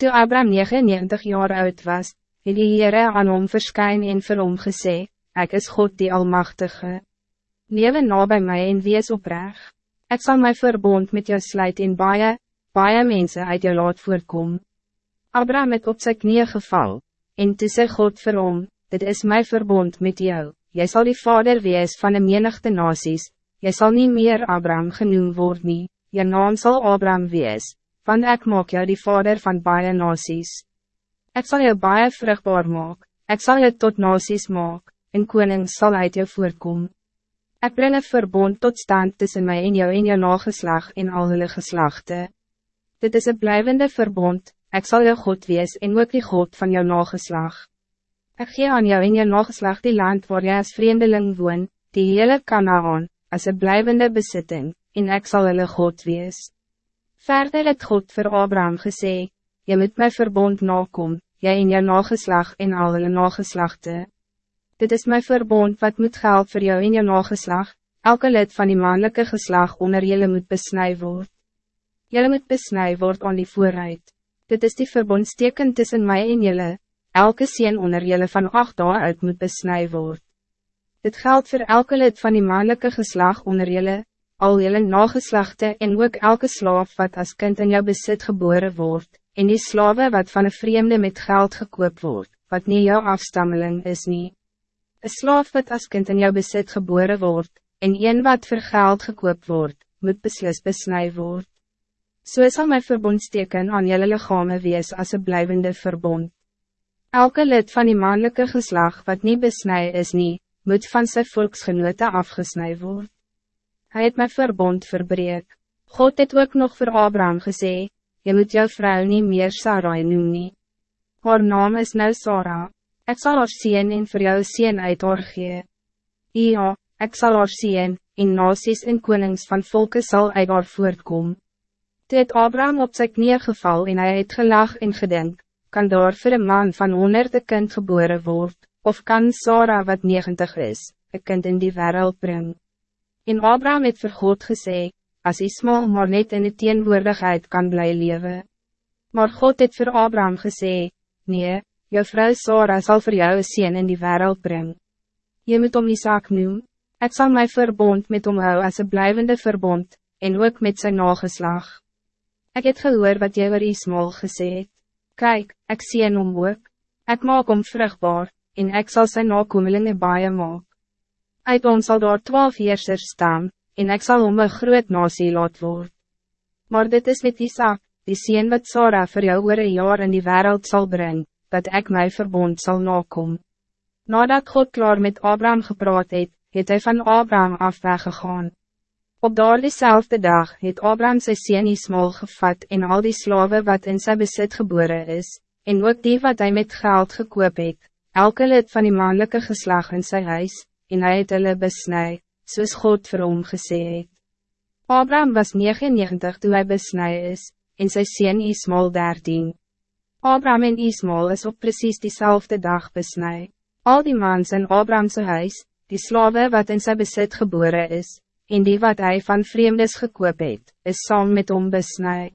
Toen Abraham 99 jaar oud was, het die Heere aan hom verskyn en vir hom gesê, Ek is God die Almachtige. Lewe na bij mij en wees oprecht. Ik zal mijn verbond met jou sluit in baie, baie mensen uit jou laat voorkom. Abraham het op sy knieën geval, en toe sê God vir hom, Dit is mijn verbond met jou, jy zal die vader wees van de menigte nasies, jy zal niet meer Abraham genoemd worden, nie, je naam zal Abraham wees, want ik maak jou die vader van baie nasies. Ik zal jou baie vruchtbaar maak, ik zal jou tot nasies maak, en koning zal uit jou voorkom. Ik breng een verbond tot stand tussen mij en jou en jou nageslag en al hulle geslachte. Dit is een blijvende verbond, ik zal jou God wees en ook die God van jou nageslag. Ik gee aan jou en jou nageslag die land waar jy as vreemdeling woon, die hele Kanaan, as een blijvende bezitting, en ik zal hulle God wees. Verder het God voor Abraham gesê, Je moet mijn verbond nakom, jij en jou nageslag en al hulle nageslachte. Dit is mijn verbond wat moet geld voor jou en jou nageslag, elke lid van die mannelijke geslag onder jullie moet besnij word. Jullie moet besnij word aan die vooruit. Dit is die verbondsteken tussen mij en jullie, elke sien onder jullie van acht dagen uit moet besnij word. Dit geldt voor elke lid van die mannelijke geslag onder jullie, al jullie nageslachte en ook elke slaaf wat als kind in jou bezit geboren wordt, en die slawe wat van een vreemde met geld gekoop wordt, wat niet jouw afstammeling is niet. Een slaaf wat als kind in jou bezit geboren wordt, en een wat voor geld gekoop wordt, moet beslis besnij word. So sal my verbondsteken aan jylle lichame wees as een blijvende verbond. Elke lid van die mannelijke geslag wat niet besnij is nie, moet van zijn volksgenote afgesnij worden. Hij het mijn verbond verbreek. God het ook nog voor Abraham gezegd, je moet jouw vrouw niet meer Sarai noem nie. Haar naam is nou Sarah. Ik zal haar zien en voor jou zien uit haar gee. Ja, ik zal haar zien, en nasies en konings van volken zal uit haar voortkom. Toe het Abraham op zijn knieën geval en hij het gelag en gedink, kan daar voor een man van honderde kind geboren word, of kan Sarah wat negentig is, een kind in die wereld brengen. En Abraham het vir God gesê, as Ismael maar net in die teenwoordigheid kan bly lewe. Maar God het vir Abraham gesê, nee, jou vrou Sarah zal voor jou een sien in die wereld brengen. Je moet om Isaac noem, ik zal mijn verbond met hom hou as een blijvende verbond, en ook met zijn nageslag. Ik het gehoor wat jy oor Ismael gesê het. Kijk, ik zie hom ook, ik maak hom vruchtbaar, en ik zal zijn nakomelingen baie maak. Uit ons zal daar twaalf heersers staan, en ik zal om een groot nasie laat word. Maar dit is met Isaac, die sien wat Sarah voor jou oor een jaar in die wereld zal brengen, dat ik mijn verbond zal nakom. Nadat God klaar met Abraham gepraat het, het hy van Abraham af weggegaan. Op daar diezelfde dag het Abraham sy sien Ismael gevat en al die slaven wat in zijn bezit geboren is, en ook die wat hij met geld gekoop het, elke lid van die mannelijke geslag in zijn huis, en hy het hulle besnij, soos God vir hom gesê het. Abraham was 99 toen hij besnij is, en sy sien Ismael 13. Abraham en Ismael is op precies diezelfde dag besnij. Al die mans in Abrahamse huis, die slawe wat in sy bezit geboren is, en die wat hij van vreemdes gekoop het, is saam met hom besnij.